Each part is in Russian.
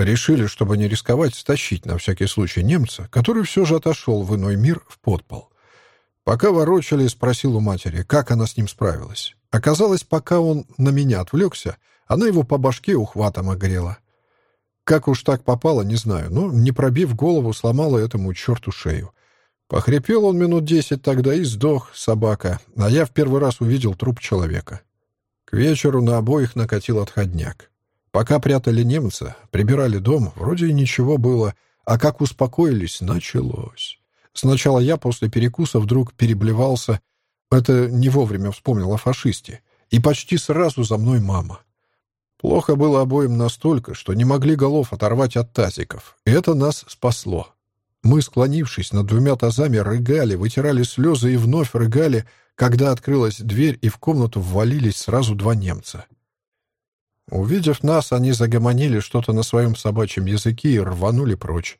Решили, чтобы не рисковать, стащить на всякий случай немца, который все же отошел в иной мир в подпол. Пока ворочали, спросил у матери, как она с ним справилась. Оказалось, пока он на меня отвлекся, она его по башке ухватом огрела. Как уж так попало, не знаю, но, не пробив голову, сломала этому черту шею. Похрипел он минут десять тогда и сдох, собака, а я в первый раз увидел труп человека. К вечеру на обоих накатил отходняк. Пока прятали немца, прибирали дом, вроде и ничего было, а как успокоились, началось. Сначала я после перекуса вдруг переблевался, это не вовремя вспомнил о фашисте, и почти сразу за мной мама. Плохо было обоим настолько, что не могли голов оторвать от тазиков, и это нас спасло. Мы, склонившись над двумя тазами, рыгали, вытирали слезы и вновь рыгали, когда открылась дверь, и в комнату ввалились сразу два немца — Увидев нас, они загомонили что-то на своем собачьем языке и рванули прочь.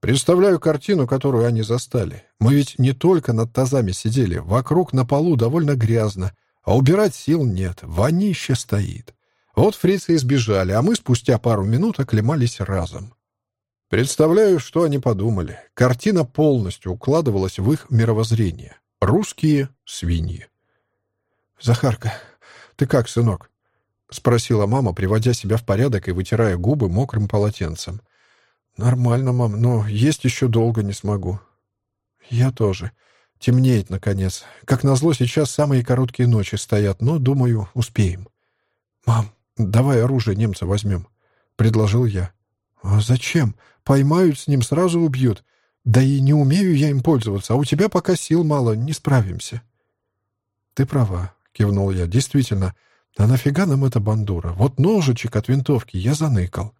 Представляю картину, которую они застали. Мы ведь не только над тазами сидели, вокруг на полу довольно грязно, а убирать сил нет, вонище стоит. Вот фрицы избежали, а мы спустя пару минут оклемались разом. Представляю, что они подумали. Картина полностью укладывалась в их мировоззрение. Русские свиньи. «Захарка, ты как, сынок?» — спросила мама, приводя себя в порядок и вытирая губы мокрым полотенцем. «Нормально, мам, но есть еще долго не смогу». «Я тоже. Темнеет, наконец. Как назло, сейчас самые короткие ночи стоят, но, думаю, успеем». «Мам, давай оружие немца возьмем», — предложил я. «А зачем? Поймают с ним, сразу убьют. Да и не умею я им пользоваться, а у тебя пока сил мало, не справимся». «Ты права», — кивнул я. «Действительно, — а нафига нам эта бандура? Вот ножичек от винтовки я заныкал.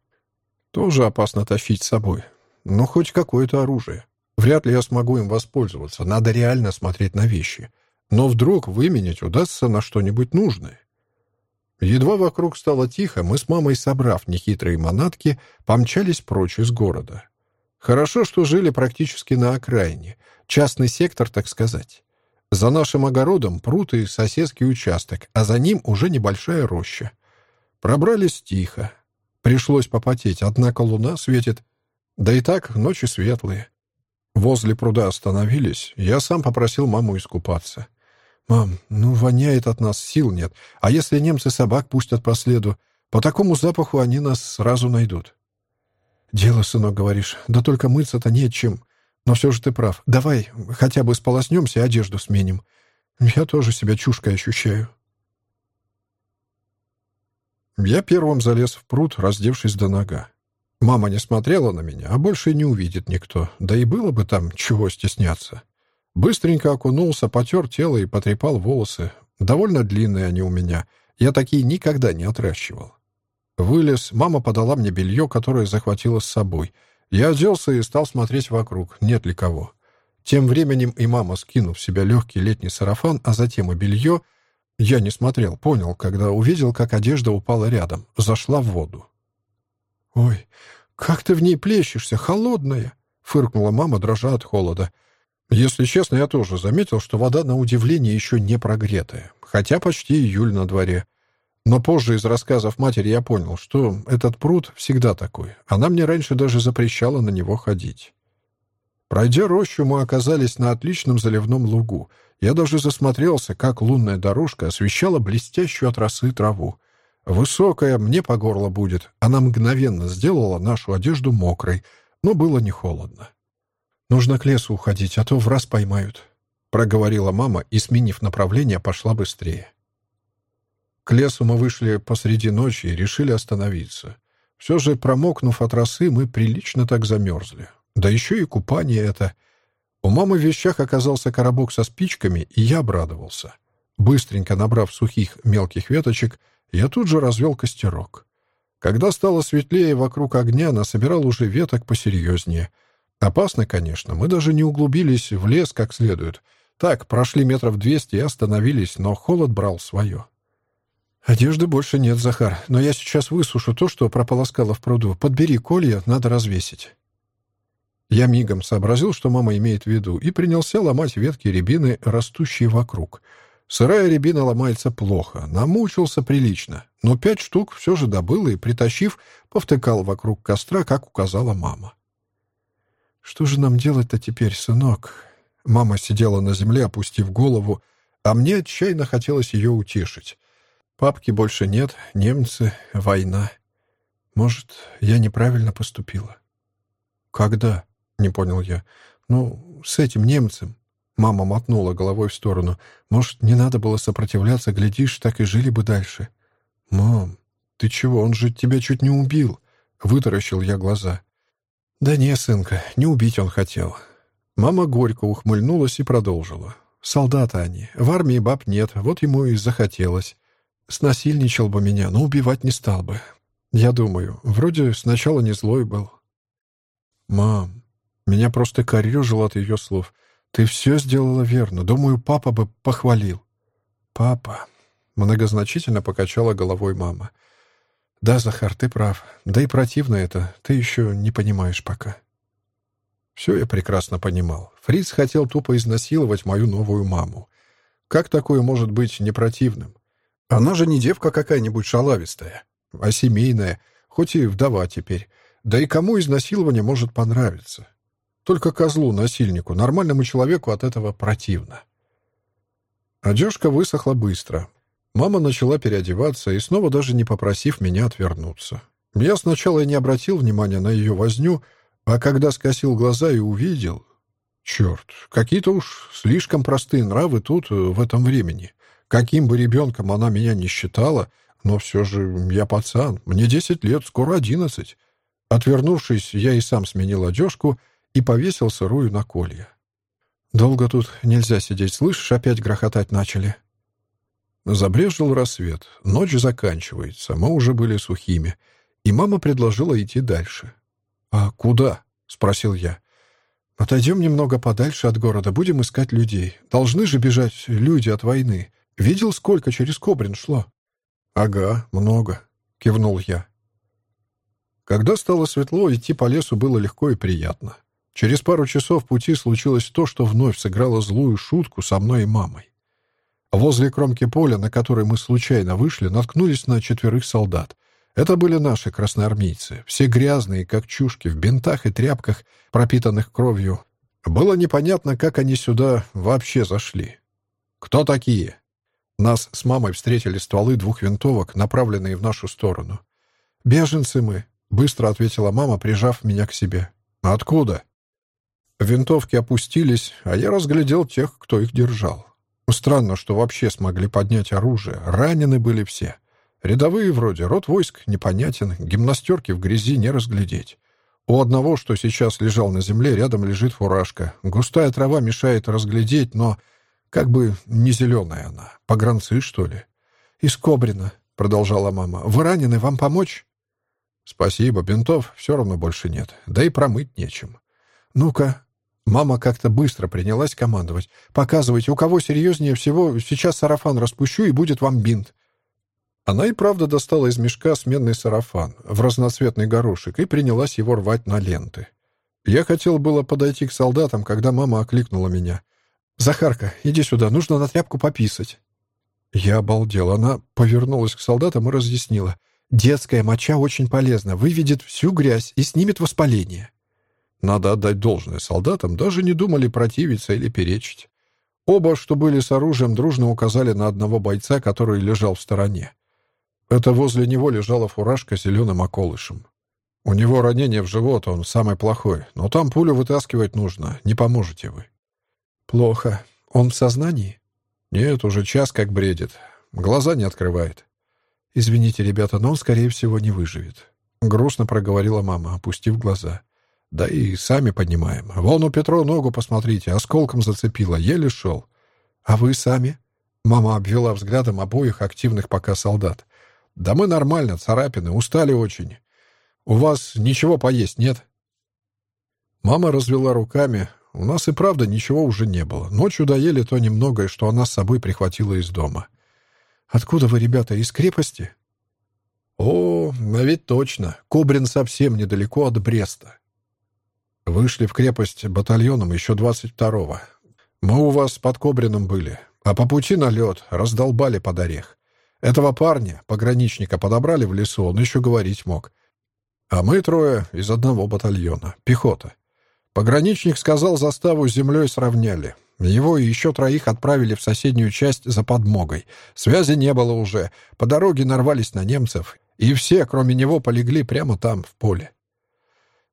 Тоже опасно тащить с собой. Но хоть какое-то оружие. Вряд ли я смогу им воспользоваться. Надо реально смотреть на вещи. Но вдруг выменять удастся на что-нибудь нужное. Едва вокруг стало тихо, мы с мамой, собрав нехитрые манатки, помчались прочь из города. Хорошо, что жили практически на окраине. Частный сектор, так сказать. За нашим огородом пруд и соседский участок, а за ним уже небольшая роща. Пробрались тихо. Пришлось попотеть, однако луна светит. Да и так ночи светлые. Возле пруда остановились. Я сам попросил маму искупаться. «Мам, ну воняет от нас, сил нет. А если немцы собак пустят по следу? По такому запаху они нас сразу найдут». «Дело, сынок, говоришь. Да только мыться-то нет чем. Но все же ты прав. Давай хотя бы сполоснемся и одежду сменим. Я тоже себя чушкой ощущаю. Я первым залез в пруд, раздевшись до нога. Мама не смотрела на меня, а больше не увидит никто. Да и было бы там чего стесняться. Быстренько окунулся, потер тело и потрепал волосы. Довольно длинные они у меня. Я такие никогда не отращивал. Вылез, мама подала мне белье, которое захватила с собой — я оделся и стал смотреть вокруг, нет ли кого. Тем временем и мама, скинув в себя легкий летний сарафан, а затем и белье, я не смотрел, понял, когда увидел, как одежда упала рядом, зашла в воду. «Ой, как ты в ней плещешься, холодная!» — фыркнула мама, дрожа от холода. Если честно, я тоже заметил, что вода, на удивление, еще не прогретая, хотя почти июль на дворе. Но позже из рассказов матери я понял, что этот пруд всегда такой. Она мне раньше даже запрещала на него ходить. Пройдя рощу, мы оказались на отличном заливном лугу. Я даже засмотрелся, как лунная дорожка освещала блестящую от росы траву. Высокая, мне по горло будет. Она мгновенно сделала нашу одежду мокрой, но было не холодно. «Нужно к лесу уходить, а то в раз поймают», — проговорила мама и, сменив направление, пошла быстрее. К лесу мы вышли посреди ночи и решили остановиться. Все же, промокнув от росы, мы прилично так замерзли. Да еще и купание это. У мамы в вещах оказался коробок со спичками, и я обрадовался. Быстренько набрав сухих мелких веточек, я тут же развел костерок. Когда стало светлее вокруг огня, насобирал уже веток посерьезнее. Опасно, конечно, мы даже не углубились в лес как следует. Так, прошли метров двести и остановились, но холод брал свое. «Одежды больше нет, Захар, но я сейчас высушу то, что прополоскала в пруду. Подбери колья, надо развесить». Я мигом сообразил, что мама имеет в виду, и принялся ломать ветки рябины, растущие вокруг. Сырая рябина ломается плохо, намучился прилично, но пять штук все же добыл и, притащив, повтыкал вокруг костра, как указала мама. «Что же нам делать-то теперь, сынок?» Мама сидела на земле, опустив голову, а мне отчаянно хотелось ее утешить. Папки больше нет, немцы, война. Может, я неправильно поступила? Когда? Не понял я. Ну, с этим немцем. Мама мотнула головой в сторону. Может, не надо было сопротивляться, глядишь, так и жили бы дальше. Мам, ты чего, он же тебя чуть не убил. Вытаращил я глаза. Да не, сынка, не убить он хотел. Мама горько ухмыльнулась и продолжила. «Солдаты они. В армии баб нет, вот ему и захотелось. Снасильничал бы меня, но убивать не стал бы. Я думаю, вроде сначала не злой был». «Мам, меня просто корёжило от ее слов. Ты все сделала верно. Думаю, папа бы похвалил». «Папа...» — многозначительно покачала головой мама. «Да, Захар, ты прав. Да и противно это. Ты еще не понимаешь пока». Все я прекрасно понимал. Фриц хотел тупо изнасиловать мою новую маму. Как такое может быть непротивным? Она же не девка какая-нибудь шалавистая, а семейная, хоть и вдова теперь. Да и кому изнасилование может понравиться? Только козлу, насильнику, нормальному человеку от этого противно. Одежка высохла быстро. Мама начала переодеваться и снова даже не попросив меня отвернуться. Я сначала и не обратил внимания на ее возню, а когда скосил глаза и увидел... Черт, какие-то уж слишком простые нравы тут, э, в этом времени. Каким бы ребенком она меня не считала, но все же я пацан, мне десять лет, скоро одиннадцать. Отвернувшись, я и сам сменил одежку и повесил сырую на колья. «Долго тут нельзя сидеть, слышишь, опять грохотать начали». Забрежил рассвет, ночь заканчивается, мы уже были сухими, и мама предложила идти дальше. «А куда?» — спросил я. «Отойдем немного подальше от города, будем искать людей. Должны же бежать люди от войны. Видел, сколько через Кобрин шло?» «Ага, много», — кивнул я. Когда стало светло, идти по лесу было легко и приятно. Через пару часов пути случилось то, что вновь сыграло злую шутку со мной и мамой. Возле кромки поля, на которой мы случайно вышли, наткнулись на четверых солдат — это были наши красноармейцы, все грязные, как чушки, в бинтах и тряпках, пропитанных кровью. Было непонятно, как они сюда вообще зашли. «Кто такие?» Нас с мамой встретили стволы двух винтовок, направленные в нашу сторону. «Беженцы мы», — быстро ответила мама, прижав меня к себе. «Откуда?» Винтовки опустились, а я разглядел тех, кто их держал. Странно, что вообще смогли поднять оружие. Ранены были все. Рядовые вроде, род войск непонятен, гимнастерки в грязи не разглядеть. У одного, что сейчас лежал на земле, рядом лежит фуражка. Густая трава мешает разглядеть, но как бы не зеленая она. Погранцы, что ли? «Из Кобрина», — продолжала мама. «Вы ранены, вам помочь?» «Спасибо, бинтов все равно больше нет. Да и промыть нечем». «Ну-ка». Мама как-то быстро принялась командовать. «Показывайте, у кого серьезнее всего, сейчас сарафан распущу, и будет вам бинт. Она и правда достала из мешка сменный сарафан в разноцветный горошек и принялась его рвать на ленты. Я хотел было подойти к солдатам, когда мама окликнула меня. «Захарка, иди сюда, нужно на тряпку пописать». Я обалдел. Она повернулась к солдатам и разъяснила. «Детская моча очень полезна, выведет всю грязь и снимет воспаление». Надо отдать должное солдатам, даже не думали противиться или перечить. Оба, что были с оружием, дружно указали на одного бойца, который лежал в стороне. Это возле него лежала фуражка с зеленым околышем. У него ранение в живот, он самый плохой, но там пулю вытаскивать нужно, не поможете вы. Плохо. Он в сознании? Нет, уже час как бредит. Глаза не открывает. Извините, ребята, но он, скорее всего, не выживет. Грустно проговорила мама, опустив глаза. Да и сами понимаем. Вон у Петро ногу посмотрите, осколком зацепило, еле шел. А вы сами? Мама обвела взглядом обоих активных пока солдат. «Да мы нормально, царапины, устали очень. У вас ничего поесть нет?» Мама развела руками. У нас и правда ничего уже не было. Ночью доели то немногое, что она с собой прихватила из дома. «Откуда вы, ребята, из крепости?» «О, а ведь точно. Кобрин совсем недалеко от Бреста. Вышли в крепость батальоном еще 22-го. Мы у вас под Кобрином были. А по пути на лед раздолбали под орех. Этого парня, пограничника, подобрали в лесу, он еще говорить мог. А мы трое из одного батальона, пехота. Пограничник сказал, заставу с землей сравняли. Его и еще троих отправили в соседнюю часть за подмогой. Связи не было уже. По дороге нарвались на немцев. И все, кроме него, полегли прямо там, в поле.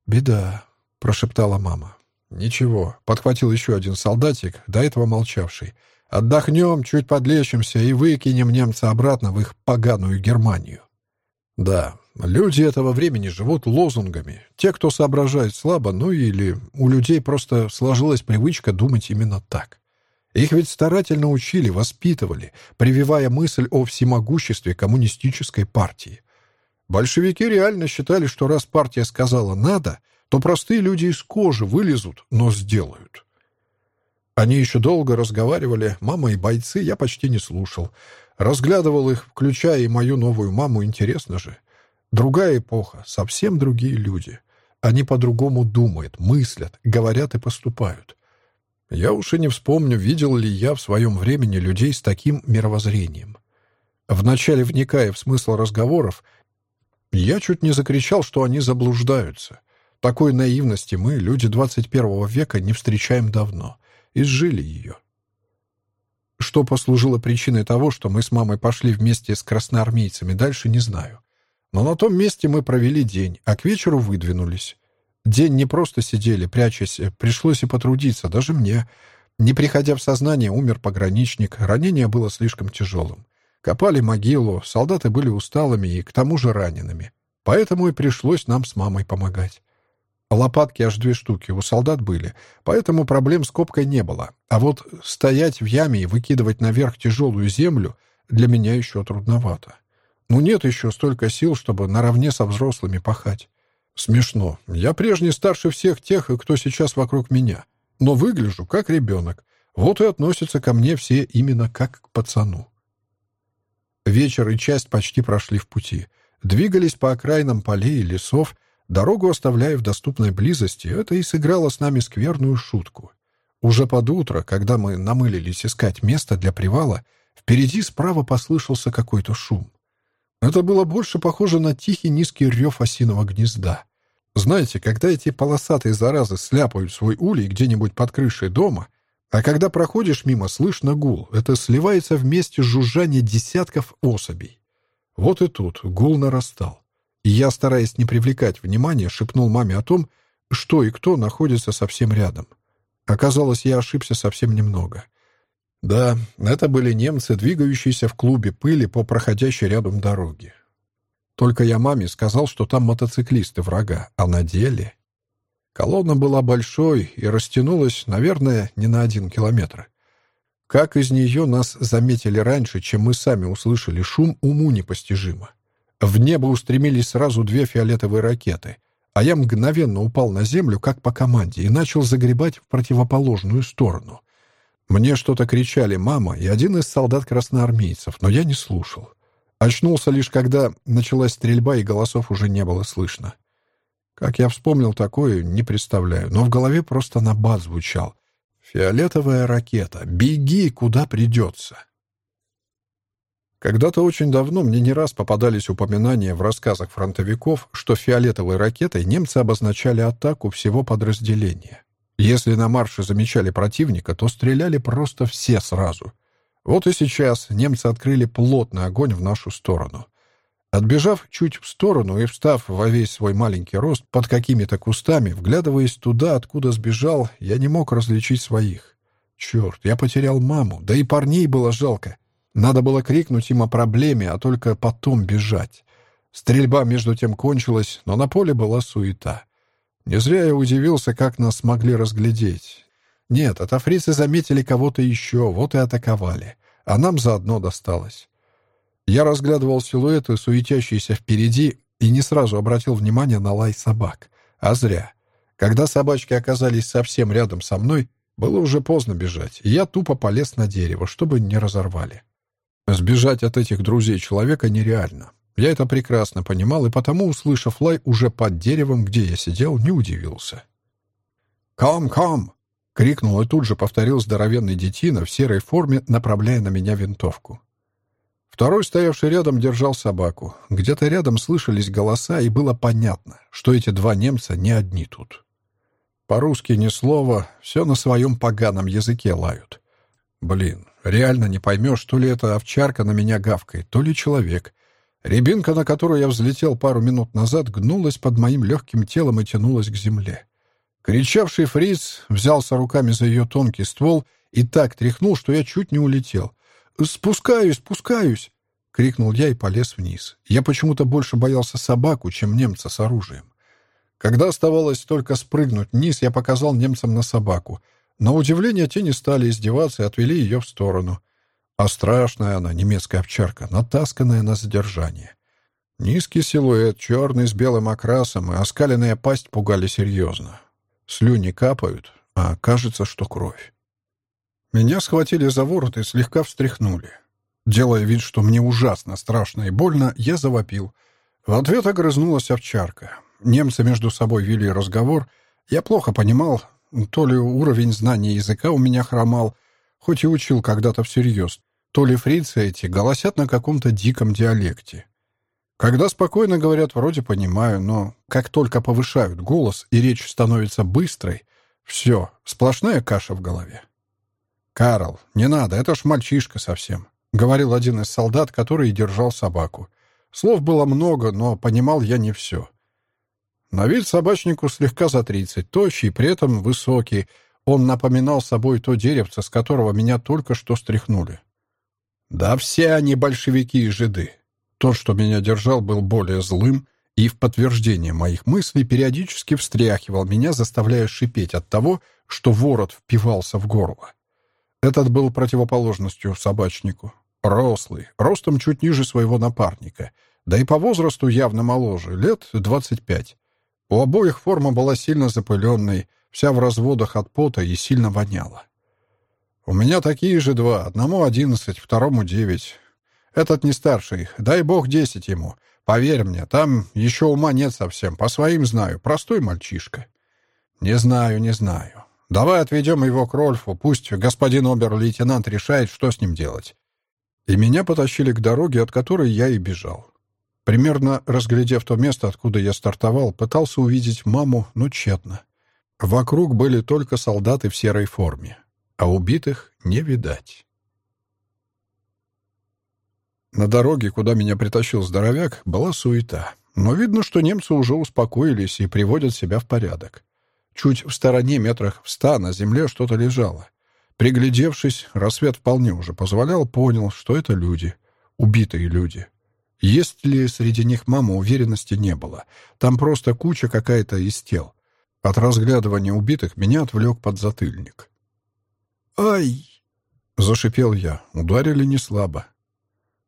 «Беда», — прошептала мама. «Ничего», — подхватил еще один солдатик, до этого молчавший. «Отдохнем, чуть подлечимся и выкинем немца обратно в их поганую Германию». Да, люди этого времени живут лозунгами. Те, кто соображает слабо, ну или у людей просто сложилась привычка думать именно так. Их ведь старательно учили, воспитывали, прививая мысль о всемогуществе коммунистической партии. Большевики реально считали, что раз партия сказала «надо», то простые люди из кожи вылезут, но сделают. Они еще долго разговаривали, мама и бойцы я почти не слушал. Разглядывал их, включая и мою новую маму, интересно же. Другая эпоха, совсем другие люди. Они по-другому думают, мыслят, говорят и поступают. Я уж и не вспомню, видел ли я в своем времени людей с таким мировоззрением. Вначале, вникая в смысл разговоров, я чуть не закричал, что они заблуждаются. Такой наивности мы, люди 21 века, не встречаем давно. Изжили ее. Что послужило причиной того, что мы с мамой пошли вместе с красноармейцами, дальше не знаю. Но на том месте мы провели день, а к вечеру выдвинулись. День не просто сидели, прячась, пришлось и потрудиться, даже мне. Не приходя в сознание, умер пограничник, ранение было слишком тяжелым. Копали могилу, солдаты были усталыми и к тому же ранеными. Поэтому и пришлось нам с мамой помогать. Лопатки аж две штуки у солдат были, поэтому проблем с копкой не было. А вот стоять в яме и выкидывать наверх тяжелую землю для меня еще трудновато. Ну нет еще столько сил, чтобы наравне со взрослыми пахать. Смешно. Я прежний старше всех тех, кто сейчас вокруг меня. Но выгляжу как ребенок. Вот и относятся ко мне все именно как к пацану. Вечер и часть почти прошли в пути. Двигались по окраинам полей и лесов, дорогу оставляя в доступной близости, это и сыграло с нами скверную шутку. Уже под утро, когда мы намылились искать место для привала, впереди справа послышался какой-то шум. Это было больше похоже на тихий низкий рев осиного гнезда. Знаете, когда эти полосатые заразы сляпают свой улей где-нибудь под крышей дома, а когда проходишь мимо, слышно гул. Это сливается вместе с жужжание десятков особей. Вот и тут гул нарастал. И я, стараясь не привлекать внимания, шепнул маме о том, что и кто находится совсем рядом. Оказалось, я ошибся совсем немного. Да, это были немцы, двигающиеся в клубе пыли по проходящей рядом дороге. Только я маме сказал, что там мотоциклисты врага, а на деле... Колонна была большой и растянулась, наверное, не на один километр. Как из нее нас заметили раньше, чем мы сами услышали шум, уму непостижимо. В небо устремились сразу две фиолетовые ракеты, а я мгновенно упал на землю, как по команде, и начал загребать в противоположную сторону. Мне что-то кричали «мама» и один из солдат-красноармейцев, но я не слушал. Очнулся лишь, когда началась стрельба, и голосов уже не было слышно. Как я вспомнил такое, не представляю, но в голове просто набат звучал. «Фиолетовая ракета! Беги, куда придется!» Когда-то очень давно мне не раз попадались упоминания в рассказах фронтовиков, что фиолетовой ракетой немцы обозначали атаку всего подразделения. Если на марше замечали противника, то стреляли просто все сразу. Вот и сейчас немцы открыли плотный огонь в нашу сторону. Отбежав чуть в сторону и встав во весь свой маленький рост под какими-то кустами, вглядываясь туда, откуда сбежал, я не мог различить своих. Черт, я потерял маму, да и парней было жалко. Надо было крикнуть им о проблеме, а только потом бежать. Стрельба между тем кончилась, но на поле была суета. Не зря я удивился, как нас смогли разглядеть. Нет, это фрицы заметили кого-то еще, вот и атаковали. А нам заодно досталось. Я разглядывал силуэты, суетящиеся впереди, и не сразу обратил внимание на лай собак. А зря. Когда собачки оказались совсем рядом со мной, было уже поздно бежать, и я тупо полез на дерево, чтобы не разорвали. Сбежать от этих друзей человека нереально. Я это прекрасно понимал, и потому, услышав лай уже под деревом, где я сидел, не удивился. «Ком, ком!» Крикнул и тут же повторил здоровенный детина в серой форме, направляя на меня винтовку. Второй, стоявший рядом, держал собаку. Где-то рядом слышались голоса, и было понятно, что эти два немца не одни тут. По-русски ни слова, все на своем поганом языке лают. Блин, реально не поймешь, то ли это овчарка на меня гавкает, то ли человек. Рябинка, на которую я взлетел пару минут назад, гнулась под моим легким телом и тянулась к земле. Кричавший фриц взялся руками за ее тонкий ствол и так тряхнул, что я чуть не улетел. «Спускаюсь, спускаюсь!» — крикнул я и полез вниз. Я почему-то больше боялся собаку, чем немца с оружием. Когда оставалось только спрыгнуть вниз, я показал немцам на собаку. На удивление, те не стали издеваться и отвели ее в сторону. А страшная она, немецкая овчарка, натасканная на задержание. Низкий силуэт, черный с белым окрасом и оскаленная пасть пугали серьезно. Слюни капают, а кажется, что кровь. Меня схватили за ворот и слегка встряхнули. Делая вид, что мне ужасно страшно и больно, я завопил. В ответ огрызнулась овчарка. Немцы между собой вели разговор. Я плохо понимал, то ли уровень знания языка у меня хромал, хоть и учил когда-то всерьез, то ли фрицы эти голосят на каком-то диком диалекте. Когда спокойно говорят, вроде понимаю, но как только повышают голос и речь становится быстрой, все, сплошная каша в голове. «Карл, не надо, это ж мальчишка совсем», — говорил один из солдат, который держал собаку. Слов было много, но понимал я не все. На вид собачнику слегка за тридцать, тощий, при этом высокий. Он напоминал собой то деревце, с которого меня только что стряхнули. Да все они большевики и жиды. Тот, что меня держал, был более злым, и в подтверждение моих мыслей периодически встряхивал меня, заставляя шипеть от того, что ворот впивался в горло. Этот был противоположностью собачнику. Рослый, ростом чуть ниже своего напарника, да и по возрасту явно моложе, лет двадцать пять. У обоих форма была сильно запыленной, вся в разводах от пота и сильно воняла. У меня такие же два, одному одиннадцать, второму девять. Этот не старший, дай бог десять ему. Поверь мне, там еще ума нет совсем, по своим знаю, простой мальчишка. Не знаю, не знаю. Давай отведем его к Рольфу, пусть господин обер-лейтенант решает, что с ним делать. И меня потащили к дороге, от которой я и бежал. Примерно разглядев то место, откуда я стартовал, пытался увидеть маму, но тщетно. Вокруг были только солдаты в серой форме, а убитых не видать. На дороге, куда меня притащил здоровяк, была суета. Но видно, что немцы уже успокоились и приводят себя в порядок. Чуть в стороне, метрах в ста, на земле что-то лежало. Приглядевшись, рассвет вполне уже позволял, понял, что это люди. Убитые люди. Есть ли среди них мама, уверенности не было. Там просто куча какая-то из тел. От разглядывания убитых меня отвлек подзатыльник. «Ай!» — зашипел я. Ударили не слабо.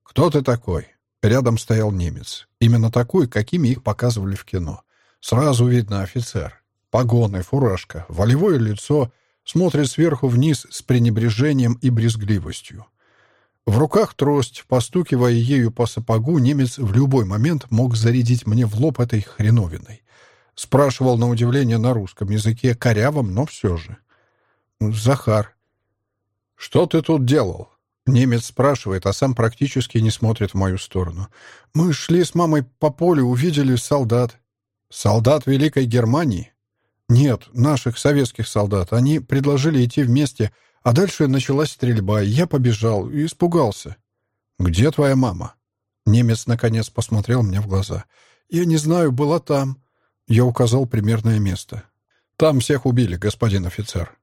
«Кто ты такой?» Рядом стоял немец. Именно такой, какими их показывали в кино. Сразу видно офицер. Погоны, фуражка, волевое лицо, смотрит сверху вниз с пренебрежением и брезгливостью. В руках трость, постукивая ею по сапогу, немец в любой момент мог зарядить мне в лоб этой хреновиной. Спрашивал на удивление на русском языке, корявом, но все же. «Захар». «Что ты тут делал?» Немец спрашивает, а сам практически не смотрит в мою сторону. «Мы шли с мамой по полю, увидели солдат». «Солдат Великой Германии?» «Нет, наших советских солдат. Они предложили идти вместе, а дальше началась стрельба, я побежал и испугался». «Где твоя мама?» Немец, наконец, посмотрел мне в глаза. «Я не знаю, была там». Я указал примерное место. «Там всех убили, господин офицер».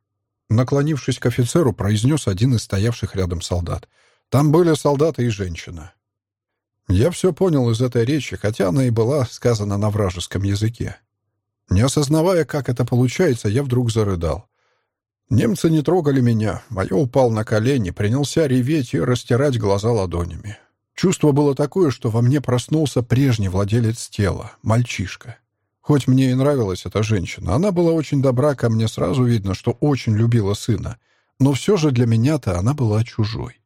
Наклонившись к офицеру, произнес один из стоявших рядом солдат. «Там были солдаты и женщина». Я все понял из этой речи, хотя она и была сказана на вражеском языке. Не осознавая, как это получается, я вдруг зарыдал. Немцы не трогали меня, а я упал на колени, принялся реветь и растирать глаза ладонями. Чувство было такое, что во мне проснулся прежний владелец тела, мальчишка. Хоть мне и нравилась эта женщина, она была очень добра ко мне, сразу видно, что очень любила сына, но все же для меня-то она была чужой.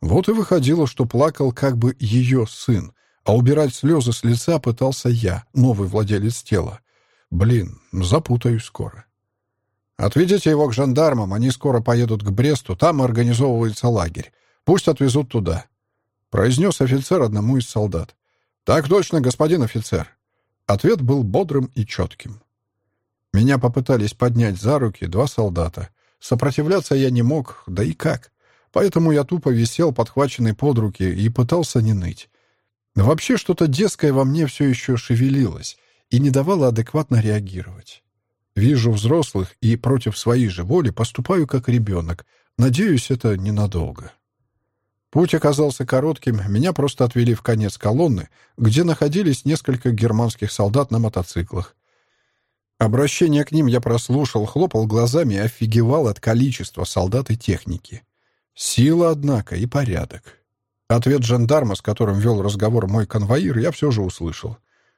Вот и выходило, что плакал как бы ее сын, а убирать слезы с лица пытался я, новый владелец тела. Блин, запутаюсь скоро. Отведите его к жандармам, они скоро поедут к Бресту, там организовывается лагерь. Пусть отвезут туда», — произнес офицер одному из солдат. «Так точно, господин офицер». Ответ был бодрым и четким. Меня попытались поднять за руки два солдата. Сопротивляться я не мог, да и как. Поэтому я тупо висел, подхваченный под руки, и пытался не ныть. Вообще что-то детское во мне все еще шевелилось и не давало адекватно реагировать. Вижу взрослых и против своей же воли поступаю как ребенок. Надеюсь, это ненадолго. Путь оказался коротким, меня просто отвели в конец колонны, где находились несколько германских солдат на мотоциклах. Обращение к ним я прослушал, хлопал глазами и офигевал от количества солдат и техники. Сила, однако, и порядок. Ответ жандарма, с которым вел разговор мой конвоир, я все же услышал.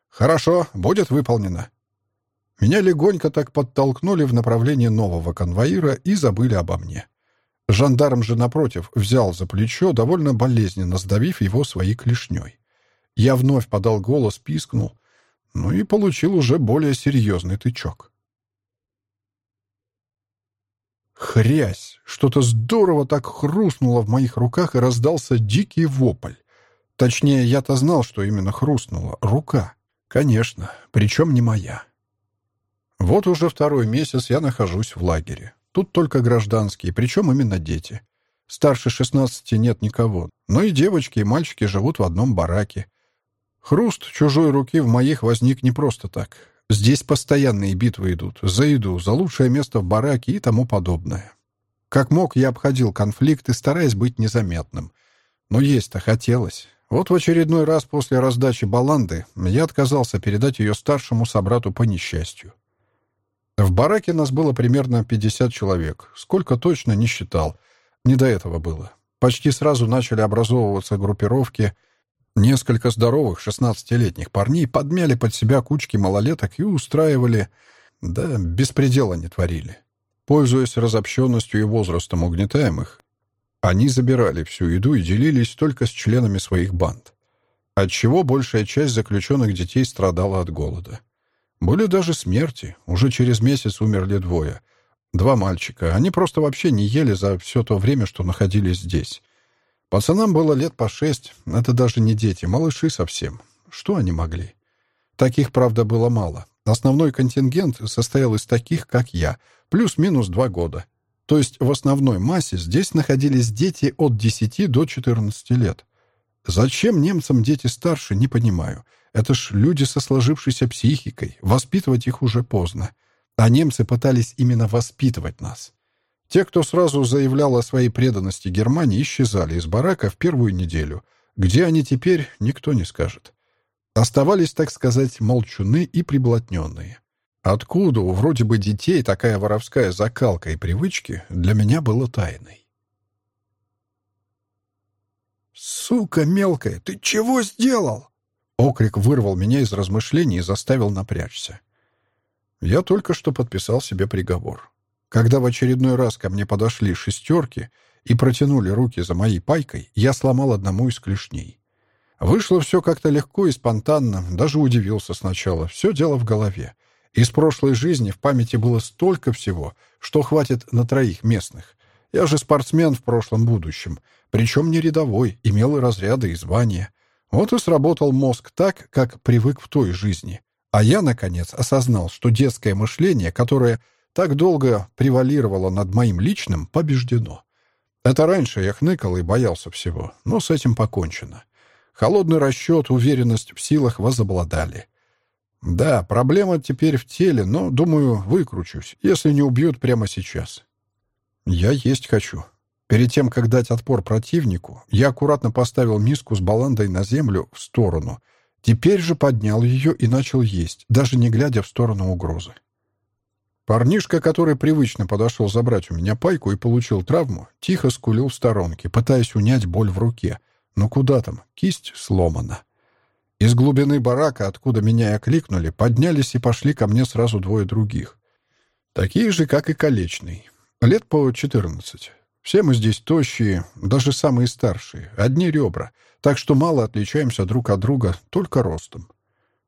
«Хорошо, будет выполнено». Меня легонько так подтолкнули в направлении нового конвоира и забыли обо мне. Жандарм же, напротив, взял за плечо, довольно болезненно сдавив его своей клешней. Я вновь подал голос, пискнул, ну и получил уже более серьезный тычок. Хрясь! Что-то здорово так хрустнуло в моих руках и раздался дикий вопль. Точнее, я-то знал, что именно хрустнула. Рука. Конечно, причем не моя. Вот уже второй месяц я нахожусь в лагере. Тут только гражданские, причем именно дети. Старше 16 нет никого. Но и девочки, и мальчики живут в одном бараке. Хруст чужой руки в моих возник не просто так. Здесь постоянные битвы идут. За еду, за лучшее место в бараке и тому подобное. Как мог, я обходил конфликты, стараясь быть незаметным. Но есть-то хотелось. Вот в очередной раз после раздачи баланды я отказался передать ее старшему собрату по несчастью. В бараке нас было примерно 50 человек. Сколько точно, не считал. Не до этого было. Почти сразу начали образовываться группировки. Несколько здоровых 16-летних парней подмяли под себя кучки малолеток и устраивали... Да, беспредела не творили. Пользуясь разобщенностью и возрастом угнетаемых, они забирали всю еду и делились только с членами своих банд. Отчего большая часть заключенных детей страдала от голода. Были даже смерти. Уже через месяц умерли двое. Два мальчика. Они просто вообще не ели за все то время, что находились здесь. Пацанам было лет по шесть. Это даже не дети, малыши совсем. Что они могли? Таких, правда, было мало. Основной контингент состоял из таких, как я, плюс-минус два года. То есть в основной массе здесь находились дети от 10 до 14 лет. Зачем немцам дети старше, не понимаю. Это ж люди со сложившейся психикой. Воспитывать их уже поздно. А немцы пытались именно воспитывать нас. Те, кто сразу заявлял о своей преданности Германии, исчезали из барака в первую неделю. Где они теперь, никто не скажет. Оставались, так сказать, молчуны и приблотненные. Откуда у вроде бы детей такая воровская закалка и привычки, для меня было тайной. «Сука мелкая, ты чего сделал?» Окрик вырвал меня из размышлений и заставил напрячься. Я только что подписал себе приговор. Когда в очередной раз ко мне подошли шестерки и протянули руки за моей пайкой, я сломал одному из клешней. Вышло все как-то легко и спонтанно, даже удивился сначала. Все дело в голове. Из прошлой жизни в памяти было столько всего, что хватит на троих местных. Я же спортсмен в прошлом будущем, причем не рядовой, имел и разряды, и звания. Вот и сработал мозг так, как привык в той жизни. А я, наконец, осознал, что детское мышление, которое так долго превалировало над моим личным, побеждено. Это раньше я хныкал и боялся всего, но с этим покончено. Холодный расчет, уверенность в силах возобладали. Да, проблема теперь в теле, но, думаю, выкручусь, если не убьют прямо сейчас. Я есть хочу. Перед тем, как дать отпор противнику, я аккуратно поставил миску с баландой на землю в сторону. Теперь же поднял ее и начал есть, даже не глядя в сторону угрозы. Парнишка, который привычно подошел забрать у меня пайку и получил травму, тихо скулил в сторонке, пытаясь унять боль в руке. Но куда там? Кисть сломана. Из глубины барака, откуда меня и окликнули, поднялись и пошли ко мне сразу двое других. Такие же, как и Колечный. Лет по четырнадцать. Все мы здесь тощие, даже самые старшие, одни ребра, так что мало отличаемся друг от друга только ростом.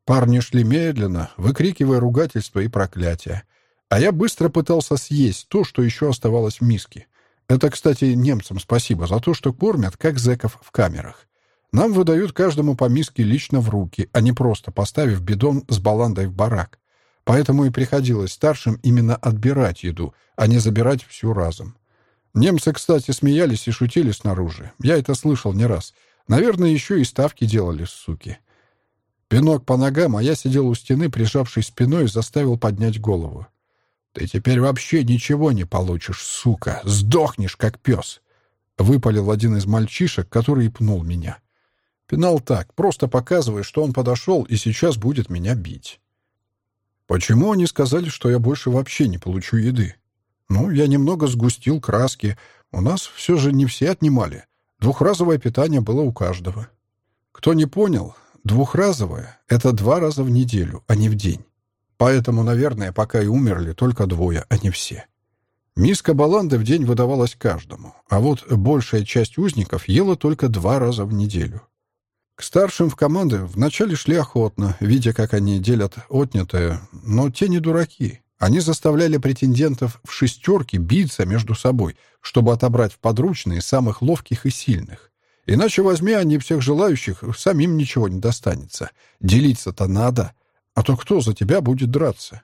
Парни шли медленно, выкрикивая ругательства и проклятия. А я быстро пытался съесть то, что еще оставалось в миске. Это, кстати, немцам спасибо за то, что кормят, как зэков в камерах. Нам выдают каждому по миске лично в руки, а не просто поставив бидон с баландой в барак. Поэтому и приходилось старшим именно отбирать еду, а не забирать всю разом. Немцы, кстати, смеялись и шутили снаружи. Я это слышал не раз. Наверное, еще и ставки делали, суки. Пинок по ногам, а я сидел у стены, прижавшись спиной, заставил поднять голову. «Ты теперь вообще ничего не получишь, сука! Сдохнешь, как пес!» Выпалил один из мальчишек, который и пнул меня. Пинал так, просто показывая, что он подошел и сейчас будет меня бить. Почему они сказали, что я больше вообще не получу еды? Ну, я немного сгустил краски. У нас все же не все отнимали. Двухразовое питание было у каждого. Кто не понял, двухразовое — это два раза в неделю, а не в день. Поэтому, наверное, пока и умерли только двое, а не все. Миска баланды в день выдавалась каждому, а вот большая часть узников ела только два раза в неделю. К старшим в команды вначале шли охотно, видя, как они делят отнятое, но те не дураки. Они заставляли претендентов в шестерке биться между собой, чтобы отобрать в подручные самых ловких и сильных. Иначе возьми они всех желающих, самим ничего не достанется. Делиться-то надо, а то кто за тебя будет драться?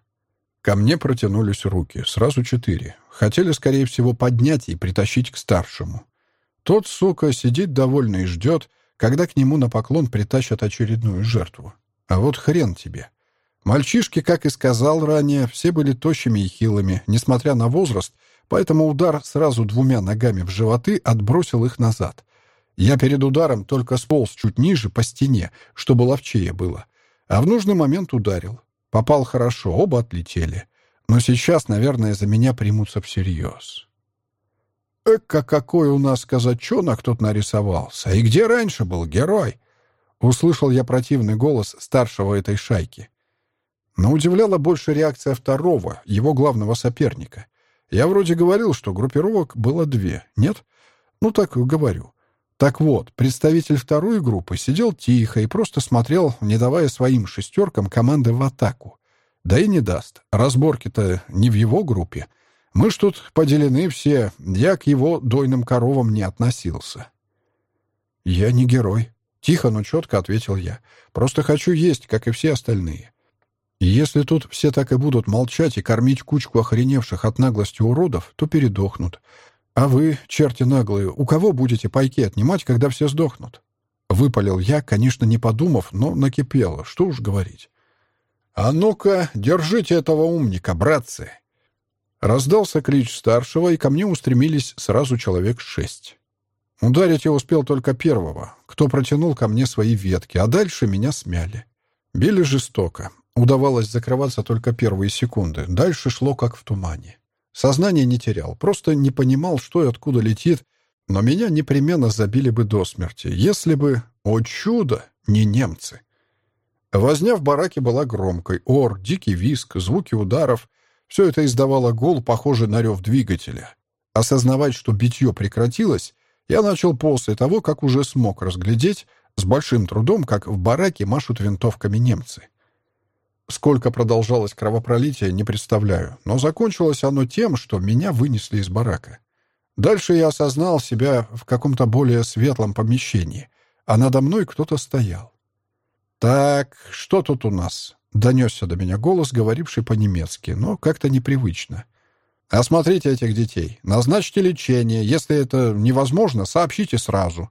Ко мне протянулись руки, сразу четыре. Хотели, скорее всего, поднять и притащить к старшему. Тот, сука, сидит довольный и ждет, когда к нему на поклон притащат очередную жертву. А вот хрен тебе. Мальчишки, как и сказал ранее, все были тощими и хилыми, несмотря на возраст, поэтому удар сразу двумя ногами в животы отбросил их назад. Я перед ударом только сполз чуть ниже по стене, чтобы ловчее было. А в нужный момент ударил. Попал хорошо, оба отлетели. Но сейчас, наверное, за меня примутся всерьез. Эка, какой у нас казачонок тут нарисовался! И где раньше был герой?» Услышал я противный голос старшего этой шайки. Но удивляла больше реакция второго, его главного соперника. Я вроде говорил, что группировок было две, нет? Ну так говорю. Так вот, представитель второй группы сидел тихо и просто смотрел, не давая своим шестеркам команды в атаку. Да и не даст. Разборки-то не в его группе. Мы ж тут поделены все, я к его дойным коровам не относился. «Я не герой», — тихо, но четко ответил я. «Просто хочу есть, как и все остальные. Если тут все так и будут молчать и кормить кучку охреневших от наглости уродов, то передохнут. А вы, черти наглые, у кого будете пайки отнимать, когда все сдохнут?» Выпалил я, конечно, не подумав, но накипело, что уж говорить. «А ну-ка, держите этого умника, братцы!» Раздался клич старшего, и ко мне устремились сразу человек шесть. Ударить я успел только первого, кто протянул ко мне свои ветки, а дальше меня смяли. Били жестоко. Удавалось закрываться только первые секунды. Дальше шло как в тумане. Сознание не терял, просто не понимал, что и откуда летит, но меня непременно забили бы до смерти, если бы, о чудо, не немцы. Возня в бараке была громкой. Ор, дикий виск, звуки ударов — все это издавало гул, похожий на рев двигателя. Осознавать, что битье прекратилось, я начал после того, как уже смог разглядеть с большим трудом, как в бараке машут винтовками немцы. Сколько продолжалось кровопролитие, не представляю, но закончилось оно тем, что меня вынесли из барака. Дальше я осознал себя в каком-то более светлом помещении, а надо мной кто-то стоял. «Так, что тут у нас?» Донесся до меня голос, говоривший по-немецки, но как-то непривычно. «Осмотрите этих детей. Назначьте лечение. Если это невозможно, сообщите сразу».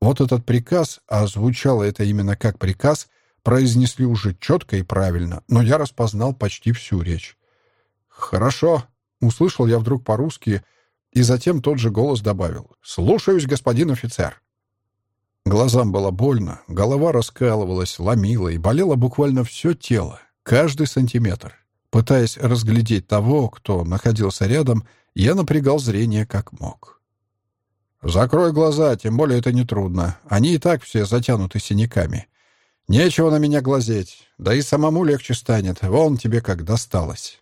Вот этот приказ, а звучало это именно как приказ, произнесли уже четко и правильно, но я распознал почти всю речь. «Хорошо», — услышал я вдруг по-русски, и затем тот же голос добавил. «Слушаюсь, господин офицер». Глазам было больно, голова раскалывалась, ломила и болело буквально все тело, каждый сантиметр. Пытаясь разглядеть того, кто находился рядом, я напрягал зрение как мог. «Закрой глаза, тем более это нетрудно. Они и так все затянуты синяками. Нечего на меня глазеть, да и самому легче станет. Вон тебе как досталось».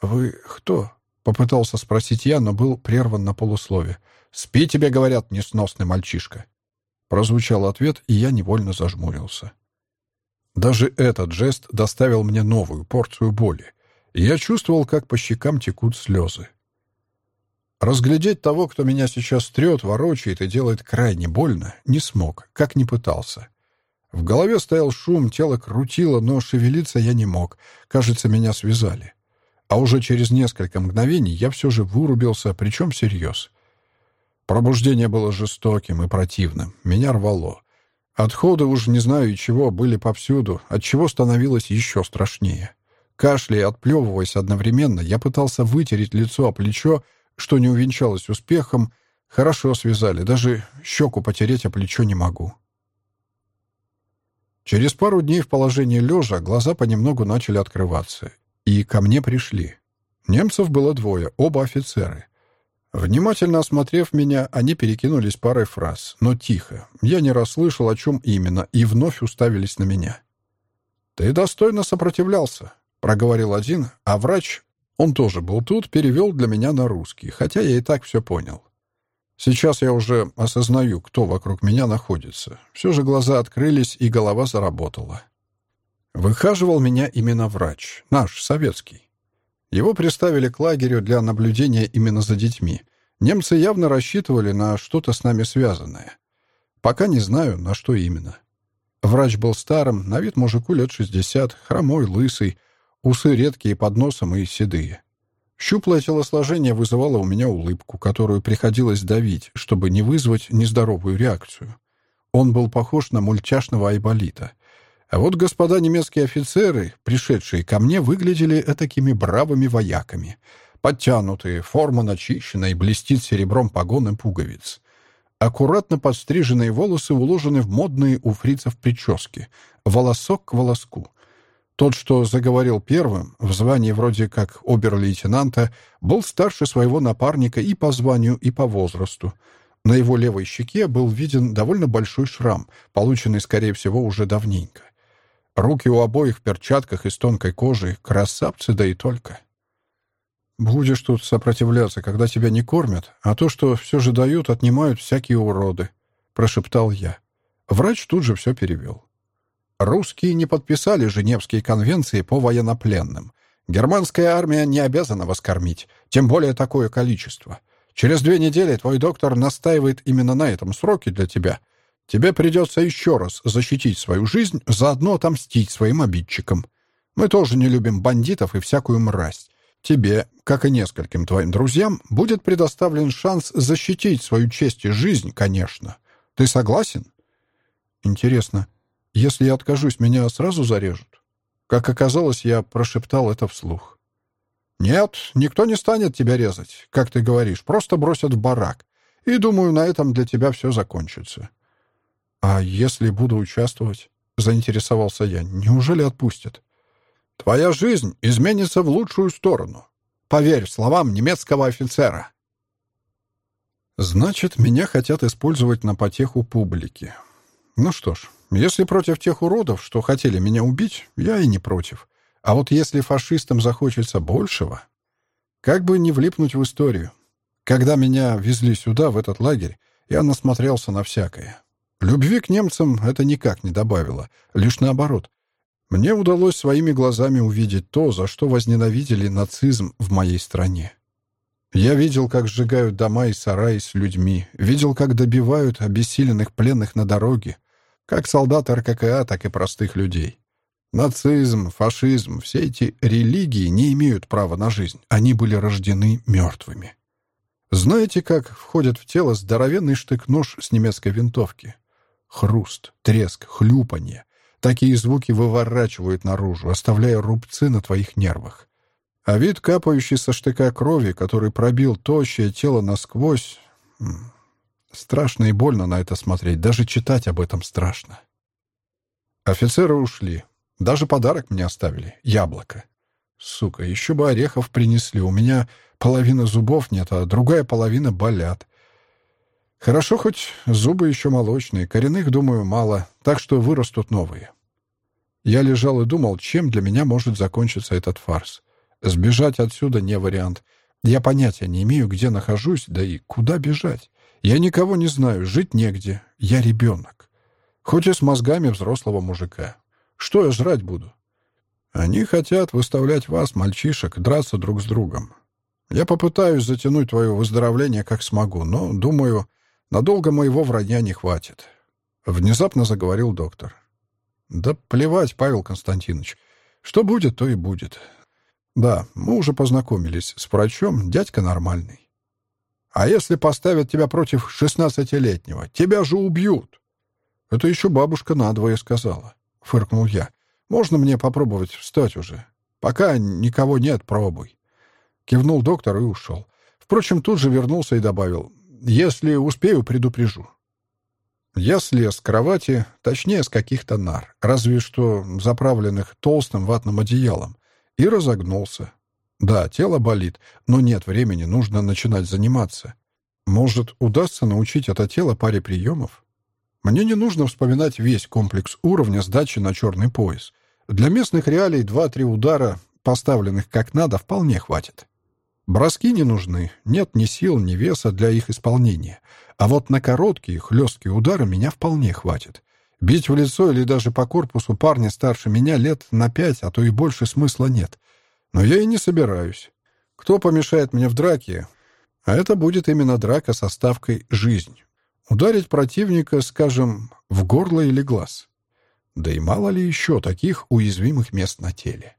«Вы кто?» — попытался спросить я, но был прерван на полуслове. «Спи тебе, говорят, несносный мальчишка». Прозвучал ответ, и я невольно зажмурился. Даже этот жест доставил мне новую порцию боли. я чувствовал, как по щекам текут слезы. Разглядеть того, кто меня сейчас трет, ворочает и делает крайне больно, не смог, как не пытался. В голове стоял шум, тело крутило, но шевелиться я не мог. Кажется, меня связали. А уже через несколько мгновений я все же вырубился, причем всерьез. Пробуждение было жестоким и противным. Меня рвало. Отходы уж не знаю и чего были повсюду, от чего становилось еще страшнее. Кашляя и отплевываясь одновременно, я пытался вытереть лицо о плечо, что не увенчалось успехом. Хорошо связали, даже щеку потереть о плечо не могу. Через пару дней в положении лежа глаза понемногу начали открываться, и ко мне пришли. Немцев было двое, оба офицеры. Внимательно осмотрев меня, они перекинулись парой фраз, но тихо. Я не расслышал, о чем именно, и вновь уставились на меня. «Ты достойно сопротивлялся», — проговорил один, а врач, он тоже был тут, перевел для меня на русский, хотя я и так все понял. Сейчас я уже осознаю, кто вокруг меня находится. Все же глаза открылись, и голова заработала. Выхаживал меня именно врач, наш, советский. Его приставили к лагерю для наблюдения именно за детьми. Немцы явно рассчитывали на что-то с нами связанное. Пока не знаю, на что именно. Врач был старым, на вид мужику лет 60, хромой, лысый, усы редкие под носом и седые. Щуплое телосложение вызывало у меня улыбку, которую приходилось давить, чтобы не вызвать нездоровую реакцию. Он был похож на мультяшного айболита — а вот господа немецкие офицеры, пришедшие ко мне, выглядели этакими бравыми вояками. Подтянутые, форма начищена и блестит серебром погоны пуговиц. Аккуратно подстриженные волосы уложены в модные у фрицев прически, волосок к волоску. Тот, что заговорил первым, в звании вроде как обер-лейтенанта, был старше своего напарника и по званию, и по возрасту. На его левой щеке был виден довольно большой шрам, полученный, скорее всего, уже давненько. Руки у обоих в перчатках из тонкой кожи. Красавцы, да и только. Будешь тут сопротивляться, когда тебя не кормят, а то, что все же дают, отнимают всякие уроды, — прошептал я. Врач тут же все перевел. Русские не подписали Женевские конвенции по военнопленным. Германская армия не обязана вас кормить, тем более такое количество. Через две недели твой доктор настаивает именно на этом сроке для тебя — Тебе придется еще раз защитить свою жизнь, заодно отомстить своим обидчикам. Мы тоже не любим бандитов и всякую мразь. Тебе, как и нескольким твоим друзьям, будет предоставлен шанс защитить свою честь и жизнь, конечно. Ты согласен? Интересно, если я откажусь, меня сразу зарежут? Как оказалось, я прошептал это вслух. «Нет, никто не станет тебя резать, как ты говоришь, просто бросят в барак. И, думаю, на этом для тебя все закончится. «А если буду участвовать?» — заинтересовался я. «Неужели отпустят?» «Твоя жизнь изменится в лучшую сторону. Поверь словам немецкого офицера». «Значит, меня хотят использовать на потеху публики. Ну что ж, если против тех уродов, что хотели меня убить, я и не против. А вот если фашистам захочется большего, как бы не влипнуть в историю. Когда меня везли сюда, в этот лагерь, я насмотрелся на всякое. Любви к немцам это никак не добавило, лишь наоборот. Мне удалось своими глазами увидеть то, за что возненавидели нацизм в моей стране. Я видел, как сжигают дома и сараи с людьми, видел, как добивают обессиленных пленных на дороге, как солдат РККА, так и простых людей. Нацизм, фашизм, все эти религии не имеют права на жизнь. Они были рождены мертвыми. Знаете, как входит в тело здоровенный штык-нож с немецкой винтовки? Хруст, треск, хлюпанье. Такие звуки выворачивают наружу, оставляя рубцы на твоих нервах. А вид капающий со штыка крови, который пробил тощее тело насквозь... Страшно и больно на это смотреть, даже читать об этом страшно. Офицеры ушли. Даже подарок мне оставили — яблоко. Сука, еще бы орехов принесли. У меня половина зубов нет, а другая половина болят. Хорошо, хоть зубы еще молочные, коренных, думаю, мало, так что вырастут новые. Я лежал и думал, чем для меня может закончиться этот фарс. Сбежать отсюда не вариант. Я понятия не имею, где нахожусь, да и куда бежать. Я никого не знаю, жить негде. Я ребенок. Хоть и с мозгами взрослого мужика. Что я жрать буду? Они хотят выставлять вас, мальчишек, драться друг с другом. Я попытаюсь затянуть твое выздоровление как смогу, но, думаю, надолго моего вранья не хватит. Внезапно заговорил доктор. Да плевать, Павел Константинович. Что будет, то и будет. Да, мы уже познакомились с врачом, дядька нормальный. А если поставят тебя против шестнадцатилетнего, тебя же убьют. Это еще бабушка надвое сказала, фыркнул я. Можно мне попробовать встать уже? Пока никого нет, пробуй. Кивнул доктор и ушел. Впрочем, тут же вернулся и добавил. Если успею, предупрежу. Я слез с кровати, точнее, с каких-то нар, разве что заправленных толстым ватным одеялом, и разогнулся. Да, тело болит, но нет времени, нужно начинать заниматься. Может, удастся научить это тело паре приемов? Мне не нужно вспоминать весь комплекс уровня сдачи на черный пояс. Для местных реалий два-три удара, поставленных как надо, вполне хватит. Броски не нужны, нет ни сил, ни веса для их исполнения. А вот на короткие, хлесткие удары меня вполне хватит. Бить в лицо или даже по корпусу парня старше меня лет на пять, а то и больше смысла нет. Но я и не собираюсь. Кто помешает мне в драке? А это будет именно драка со ставкой «жизнь». Ударить противника, скажем, в горло или глаз. Да и мало ли еще таких уязвимых мест на теле.